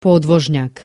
podvožnjak.